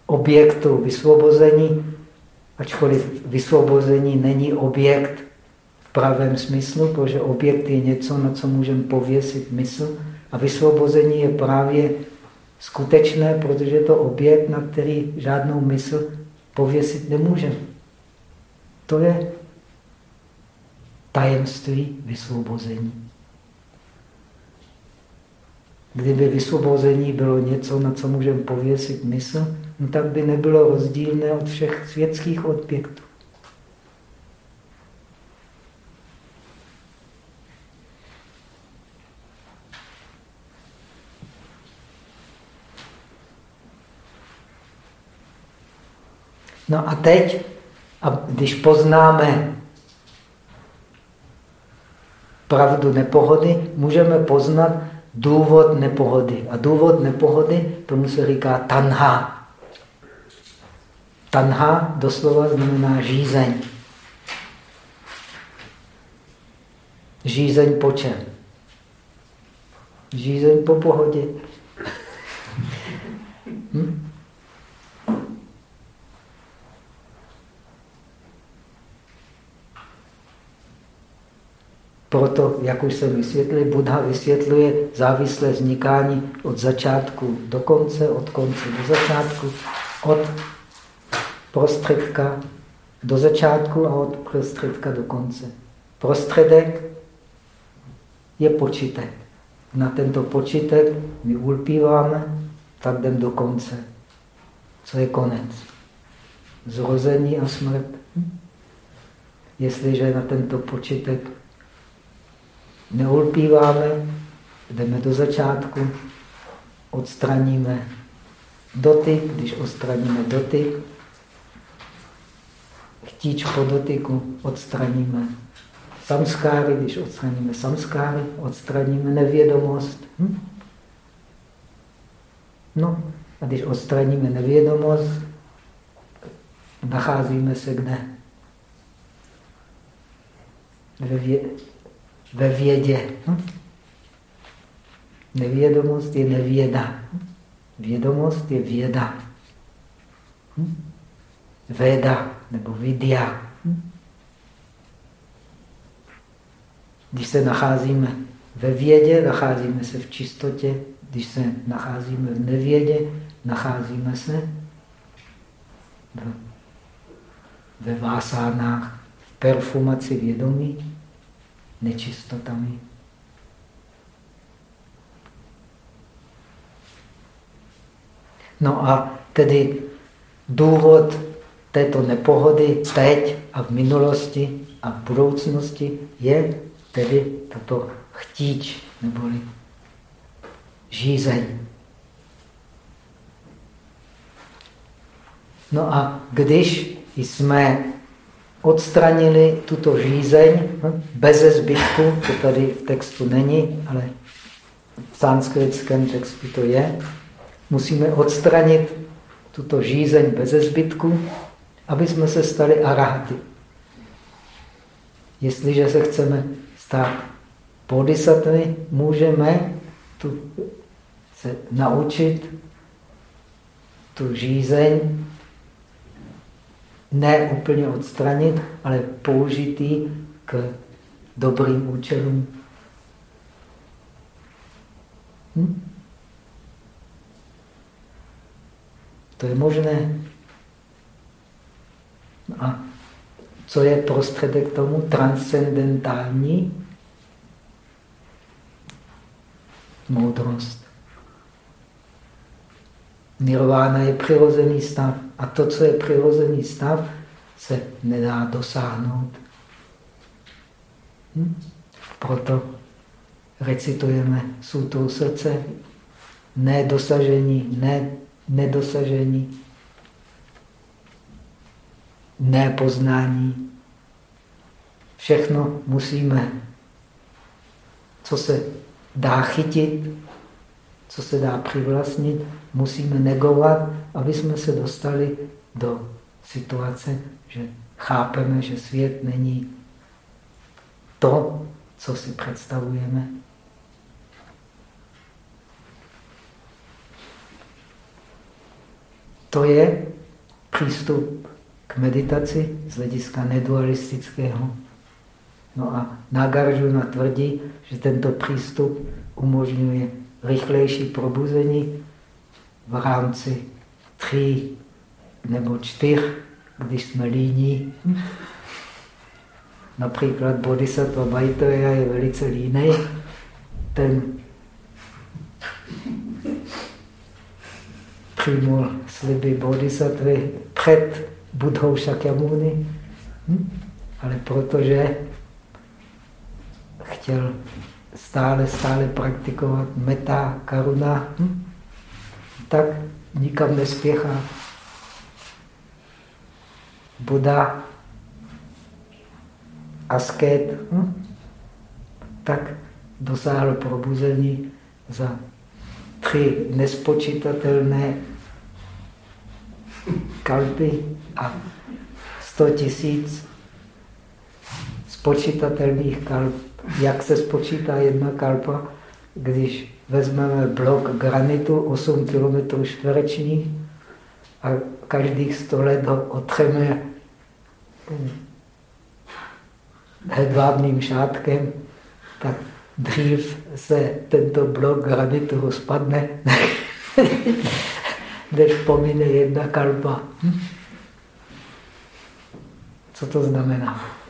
objektu vysvobození, ačkoliv vysvobození není objekt pravém smyslu, protože objekt je něco, na co můžeme pověsit mysl. A vysvobození je právě skutečné, protože je to objekt, na který žádnou mysl pověsit nemůžeme. To je tajemství vysvobození. Kdyby vysvobození bylo něco, na co můžeme pověsit mysl, no tak by nebylo rozdílné od všech světských objektů. No a teď, a když poznáme pravdu nepohody, můžeme poznat důvod nepohody. A důvod nepohody, tomu se říká tanha. Tanha doslova znamená žízeň. Žízeň po čem? Žízeň po pohodě. (laughs) hm? Proto, jak už jsem vysvětlil, Buddha vysvětluje závislé vznikání od začátku do konce, od konce do začátku, od prostředka do začátku a od prostředka do konce. Prostředek je počítek. Na tento počítek my ulpíváme, tak jdem do konce. Co je konec? Zrození a smrt. Jestliže na tento počítek neulpíváme, jdeme do začátku, odstraníme dotyk, když odstraníme dotyk, chtíč po dotyku odstraníme samskáry, když odstraníme samskáry, odstraníme nevědomost. Hm? No, a když odstraníme nevědomost, nacházíme se kde? Ve vědě. Hm? Nevědomost je nevěda. Vědomost je věda. Hm? Veda nebo vidya. Hm? Když se nacházíme ve vědě, nacházíme se v čistotě. Když se nacházíme v nevědě, nacházíme se ve vásánách, v perfumaci vědomí, nečistotami. No a tedy důvod této nepohody teď a v minulosti a v budoucnosti je tedy tato chtíč neboli žízeň. No a když jsme odstranili tuto žízeň hm, bez zbytku, to tady v textu není, ale v sanskritském textu to je, musíme odstranit tuto žízeň bez zbytku, aby jsme se stali arahaty. Jestliže se chceme stát bodhisattvy, můžeme tu se naučit tu žízeň ne úplně odstranit, ale použít ji k dobrým účelům. Hm? To je možné. A co je prostředek tomu? Transcendentální moudrost. Nirvána je přirozený stav a to, co je přirozený stav, se nedá dosáhnout. Hm? Proto recitujeme sutou srdce, nedosažení, ne, nedosažení, nepoznání. Všechno musíme, co se dá chytit, co se dá přivlastnit, musíme negovat, aby jsme se dostali do situace, že chápeme, že svět není to, co si představujeme. To je přístup k meditaci z hlediska nedualistického. No a Nagarjuna tvrdí, že tento přístup umožňuje rychlejší probuzení v rámci tří nebo čtyř, když jsme líní. Například Bodhisattva Maitreya je velice líný. Ten přijmul sliby Bodhisattvy před Budhou Shakyamuni, hm? ale protože chtěl stále, stále praktikovat meta, karuna, hm? tak nikam nespěchá. Buddha, asket, hm? tak dosáhl probuzení za tři nespočítatelné kalpy a sto tisíc spočítatelných kalp. Jak se spočítá jedna kalpa, když vezmeme blok granitu 8 km čtvereční a každých 100 let ho otřeme hedvábným šátkem, tak dřív se tento blok granitu rozpadne, (laughs) než pomine jedna kalba. Hm? Co to znamená?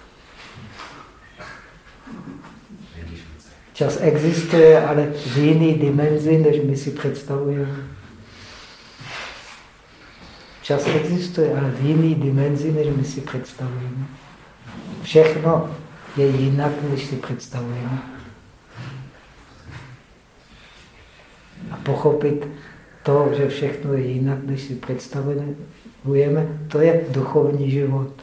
Čas existuje, ale v jiné dimenzi, než my si představujeme. Čas existuje, ale v jiné dimenzi, než my si představujeme. Všechno je jinak, než si představujeme. A pochopit to, že všechno je jinak, než si představujeme, to je duchovní život.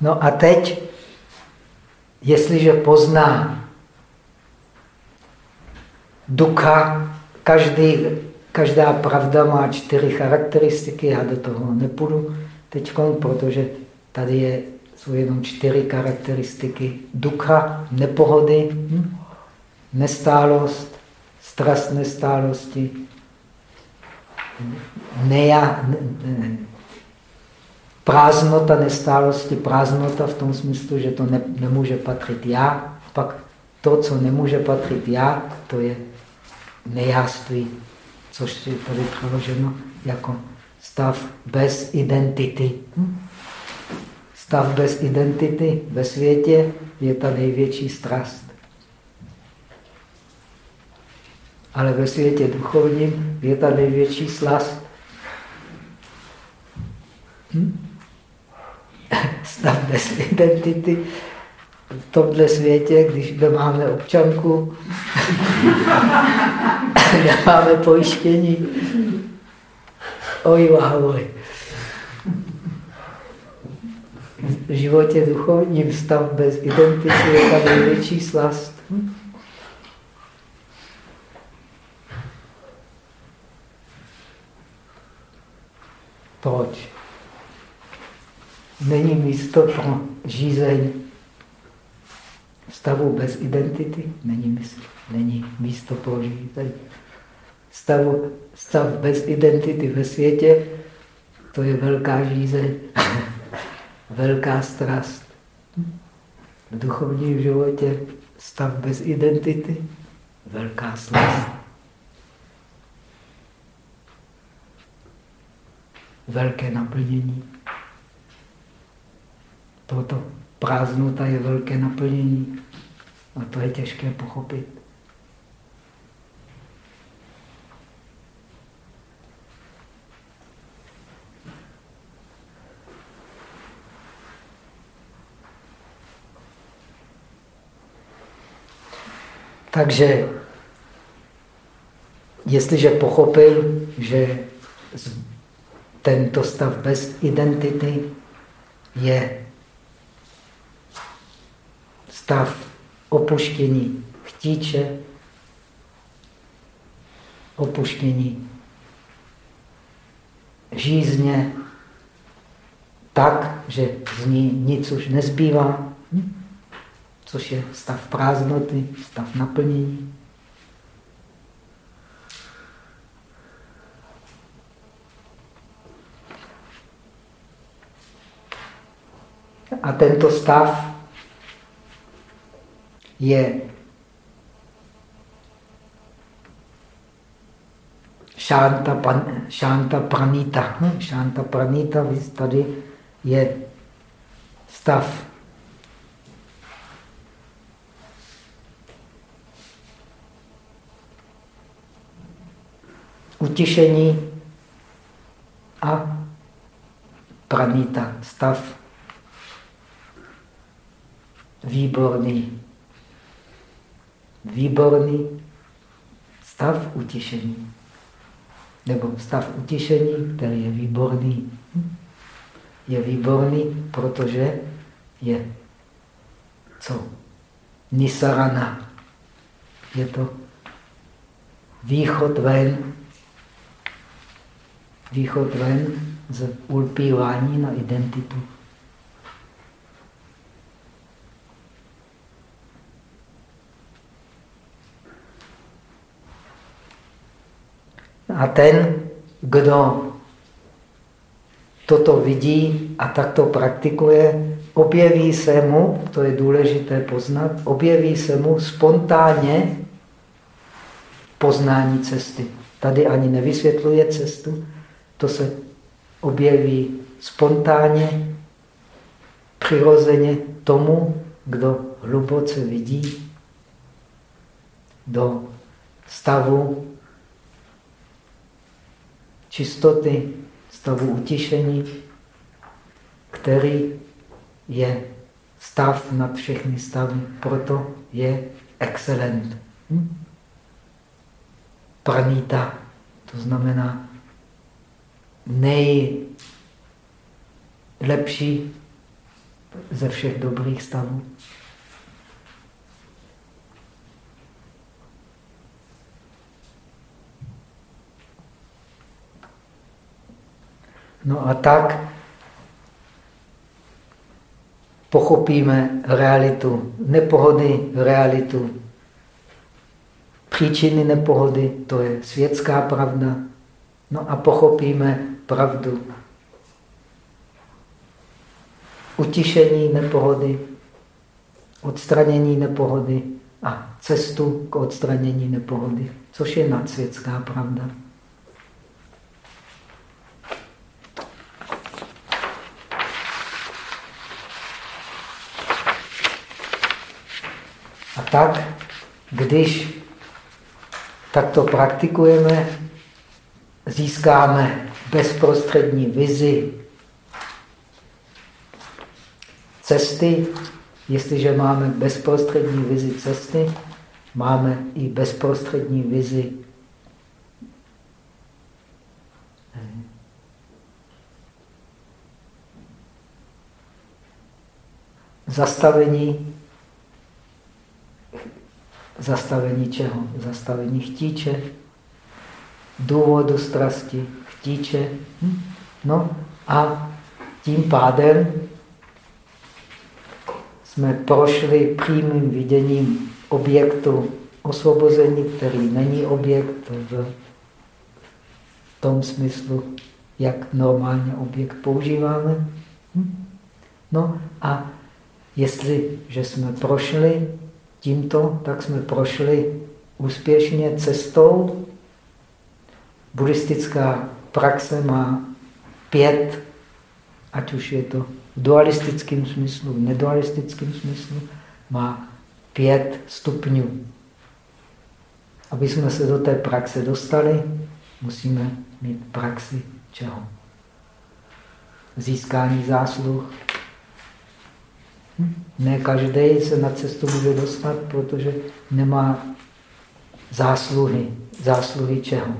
No a teď, jestliže pozná ducha, každý, každá pravda má čtyři charakteristiky, já do toho nepůjdu teď, protože tady je, jsou jenom čtyři charakteristiky ducha, nepohody, hm? nestálost, strast nestálosti, neja, ne, prázdnota nestálosti, prázdnota v tom smyslu, že to ne, nemůže patřit já, pak to, co nemůže patřit já, to je nejáství, což je tady přeloženo jako stav bez identity. Hm? Stav bez identity ve světě je ta největší strast. Ale ve světě duchovním je ta největší slast. Hm? (laughs) stav bez identity v tomhle světě, když nemáme občanku, (laughs) nemáme pojištění. Oj, oj. V životě duchovním stav bez identity je ta největší slast. Proč? Není místo pro žízeň stavu bez identity, není, místo, není místo pro žízeň stavu, stav bez identity ve světě, to je velká žízeň, (laughs) velká strast. V duchovním životě stav bez identity, velká slast. Velké naplnění. Proto prázdnota je velké naplnění. A to je těžké pochopit. Takže jestliže pochopil, že tento stav bez identity je stav opuštění chtíče, opuštění žízně, tak, že z ní nic už nezbývá, hm? což je stav prázdnoty, stav naplnění. A tento stav je šanta, pan, šanta pranita. Hm? Šanta pranita, tady je stav utišení a pranita, stav výborný, výborný stav utišení. Nebo stav utišení, který je výborný. Je výborný, protože je co? Nisarana. Je to východ ven, východ ven z ulpívání na identitu. A ten, kdo toto vidí a takto praktikuje, objeví se mu, to je důležité poznat, objeví se mu spontánně poznání cesty. Tady ani nevysvětluje cestu, to se objeví spontánně, přirozeně tomu, kdo hluboce vidí do stavu čistoty, stavu utišení, který je stav nad všechny stavy, proto je excelent. Hm? Pranita, to znamená nejlepší ze všech dobrých stavů. No a tak pochopíme realitu nepohody, realitu příčiny nepohody, to je světská pravda. No a pochopíme pravdu utišení nepohody, odstranění nepohody a cestu k odstranění nepohody, což je nadsvětská pravda. A tak, když takto praktikujeme, získáme bezprostřední vizi cesty. Jestliže máme bezprostřední vizi cesty, máme i bezprostřední vizi zastavení Zastavení čeho? Zastavení chtíče, důvodu strasti, chtíče. Hm? No a tím pádem jsme prošli přímým viděním objektu osvobození, který není objekt v tom smyslu, jak normálně objekt používáme. Hm? No a jestliže jsme prošli tímto, tak jsme prošli úspěšně cestou. Buddhistická praxe má pět, ať už je to v dualistickém smyslu, v nedualistickém smyslu, má pět stupňů. Aby jsme se do té praxe dostali, musíme mít praxi čeho? Získání zásluh, ne každý se na cestu může dostat, protože nemá zásluhy. Zásluhy čeho?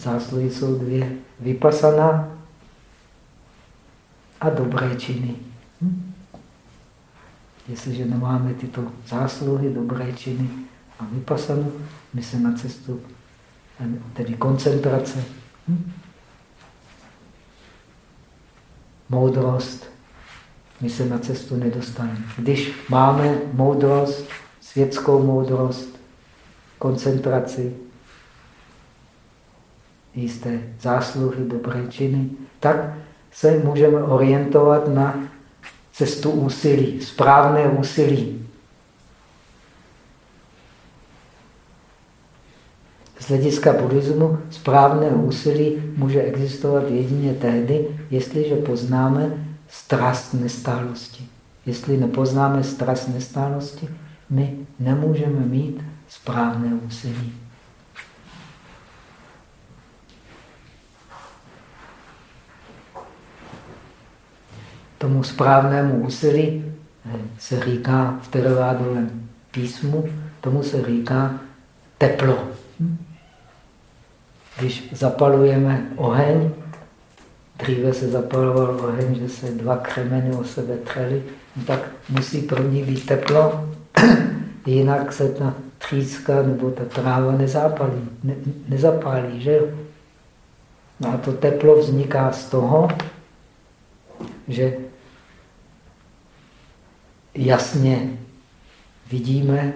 Zásluhy jsou dvě. Vypasaná a dobré činy. Hm? Jestliže nemáme tyto zásluhy, dobré činy a vypasanu, my se na cestu, tedy koncentrace, hm? Moudrost, my se na cestu nedostaneme. Když máme moudrost, světskou moudrost, koncentraci, jisté zásluhy, dobré činy, tak se můžeme orientovat na cestu úsilí, správné úsilí. Z hlediska buddhismu správné úsilí může existovat jedině tehdy, jestliže poznáme strast nestálosti. Jestli nepoznáme strast nestálosti, my nemůžeme mít správné úsilí. tomu správnému úsilí eh, se říká v teravádovém písmu, tomu se říká teplo. Když zapalujeme oheň, dříve se zapaloval oheň, že se dva křemeny o sebe třeli, no tak musí první být teplo, (clears throat) jinak se ta tříska nebo ta tráva nezapálí, ne, nezapálí, že jo? No a to teplo vzniká z toho, že jasně vidíme,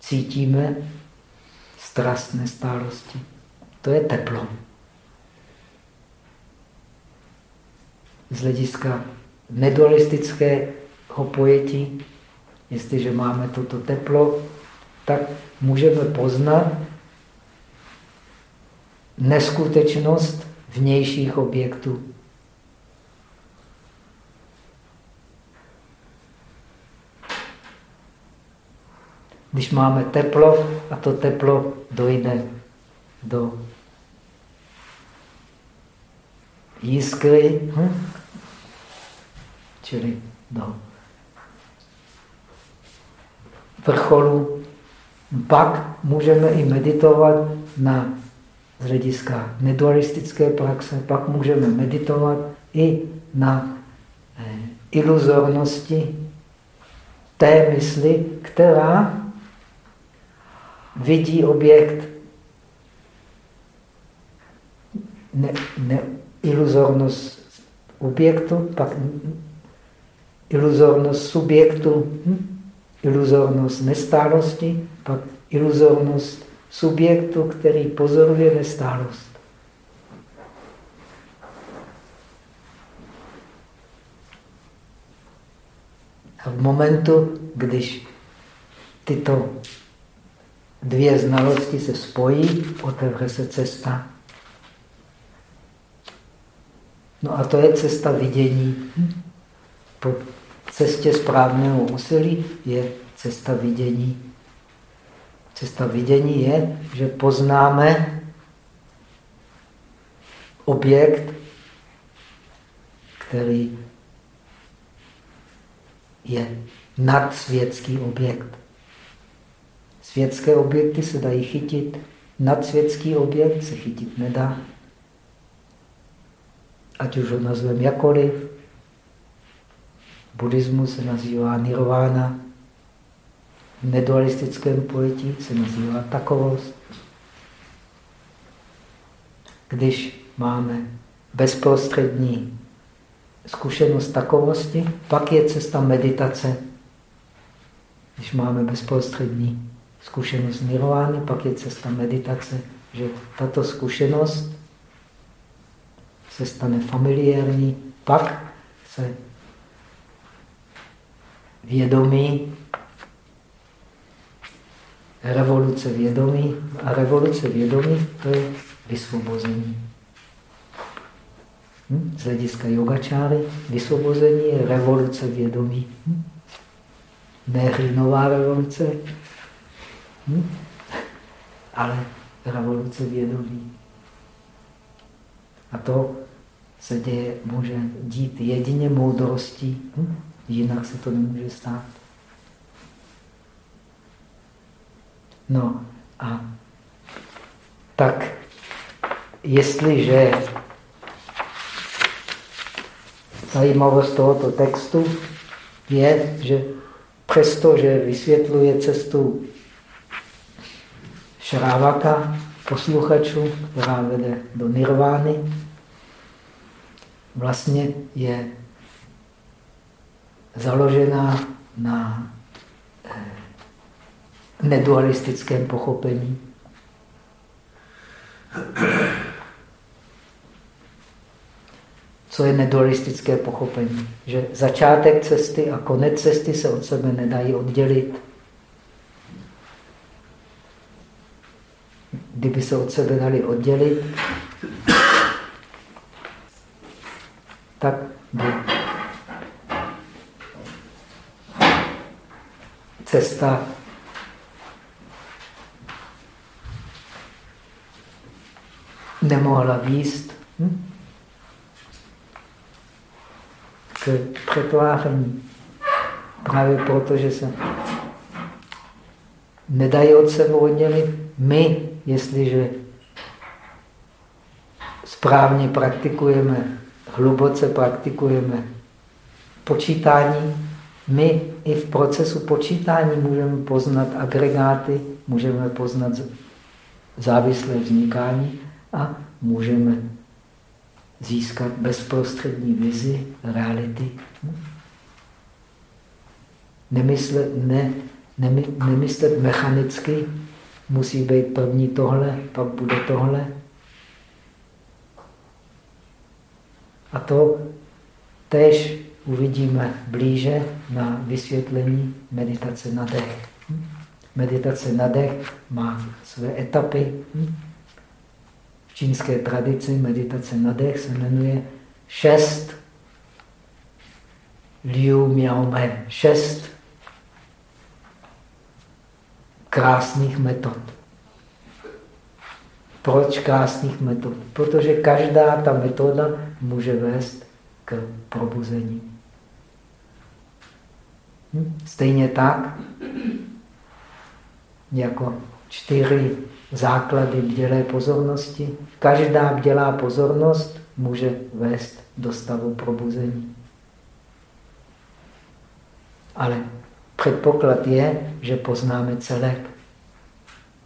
cítíme strast nestálosti. To je teplo. Z hlediska nedualistického pojetí, jestliže máme toto teplo, tak můžeme poznat neskutečnost vnějších objektů. Když máme teplo a to teplo dojde do jiskry, hm? Čili do vrcholu, pak můžeme i meditovat na z hlediska nedualistické praxe, pak můžeme meditovat i na eh, iluzornosti té mysli, která vidí objekt, ne, ne, iluzornost objektu, pak iluzornost subjektu, hm? iluzornost nestálosti, pak iluzornost subjektu, který pozoruje nestálost. A v momentu, když tyto dvě znalosti se spojí, otevře se cesta. No a to je cesta vidění. Po cestě správného úsilí je cesta vidění. Cesta vidění je, že poznáme objekt, který je nadsvětský objekt. Světské objekty se dají chytit, nadsvětský objekt se chytit nedá. Ať už ho nazveme jakoliv. Buddhismu se nazývá nirvana, v nedualistickém pojetí se nazývá takovost. Když máme bezprostřední zkušenost takovosti, pak je cesta meditace. Když máme bezprostřední zkušenost nirvány, pak je cesta meditace, že tato zkušenost se stane familiární, pak se vědomí, revoluce vědomí a revoluce vědomí to je vysvobození. Hm? Z hlediska yogačáry vysvobození je revoluce vědomí. Hm? Ne nová revoluce, Hm? Ale revoluce vědomí. A to se děje, může dít jedině moudrostí, hm? Jinak se to nemůže stát. No a tak, jestliže zajímavost tohoto textu je, že přestože vysvětluje cestu šrávaka posluchačů, která vede do nirvány, vlastně je založená na eh, nedualistickém pochopení. Co je nedualistické pochopení? Že začátek cesty a konec cesty se od sebe nedají oddělit. kdyby se od sebe dali oddělit, tak by cesta nemohla výst. Hm? k přetváření. Právě proto, že se nedají od sebe oddělit. My, jestliže správně praktikujeme, hluboce praktikujeme počítání, my i v procesu počítání můžeme poznat agregáty, můžeme poznat závislé vznikání a můžeme získat bezprostřední vizi reality. Nemyslet, ne, nemy, nemyslet mechanicky, musí být první tohle, pak bude tohle. A to tež uvidíme blíže na vysvětlení meditace na dech. Meditace na dech má své etapy. V čínské tradici meditace na dech se jmenuje šest Liu Miao Men, šest krásných metod. Proč krásných metod? Protože každá ta metoda může vést k probuzení. Stejně tak, jako čtyři základy bdělé pozornosti. Každá bdělá pozornost může vést do stavu probuzení. Ale předpoklad je, že poznáme celek.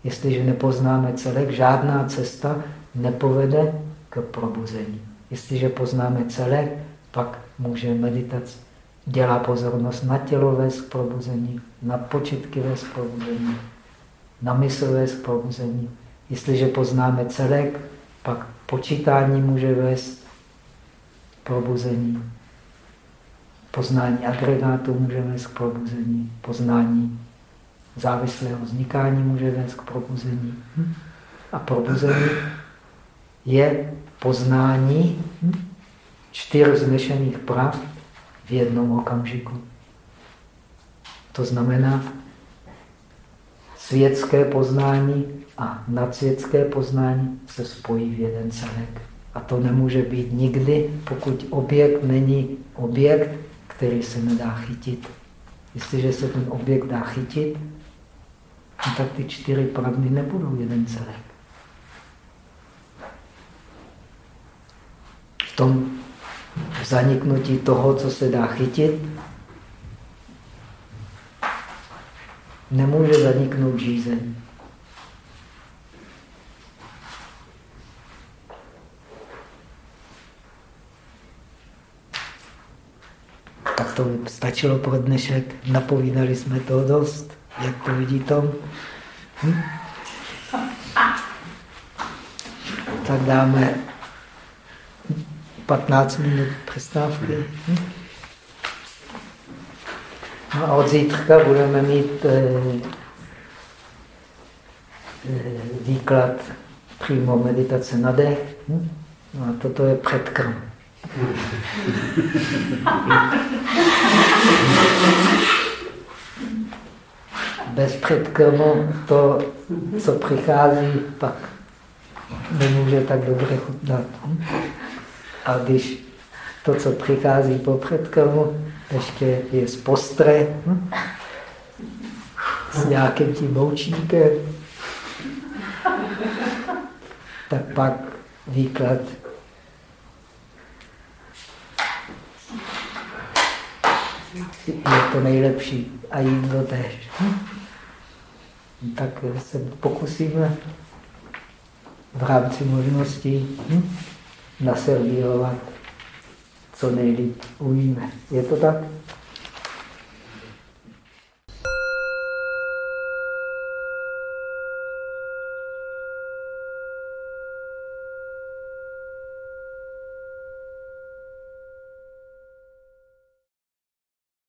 Jestliže nepoznáme celek, žádná cesta nepovede k probuzení. Jestliže poznáme celek, pak může meditace dělá pozornost na tělo vést k probuzení, na počitky vést k probuzení, na mysl vést k probuzení. Jestliže poznáme celek, pak počítání může vést k probuzení. Poznání agregátu může vést k probuzení. Poznání závislého vznikání může vést k probuzení. A probuzení je poznání čtyř znešených prav v jednom okamžiku. To znamená, světské poznání a nadsvětské poznání se spojí v jeden celek. A to nemůže být nikdy, pokud objekt není objekt, který se nedá chytit. Jestliže se ten objekt dá chytit, no tak ty čtyři pravdy nebudou jeden celek. V tom zaniknutí toho, co se dá chytit, nemůže zaniknout žízeň. Tak to by stačilo pro dnešek. Napovídali jsme toho dost. Jak to vidí Tom? Hm? Tak dáme 15 minut přestávky. No a od zítřka budeme mít eh, eh, výklad přímo meditace na dech. Hm? No a toto je předkrm. Bez předkrmu to, co přichází, pak nemůže tak dobře chutnat. A když to, co přichází po předkrmu, ještě je z postre, hm? s nějakým tím moučníkem, tak pak výklad je to nejlepší a jídlo tež. Hm? Tak se pokusíme v rámci možností hm? Naservírovat co nejlíp umíme. Je to tak?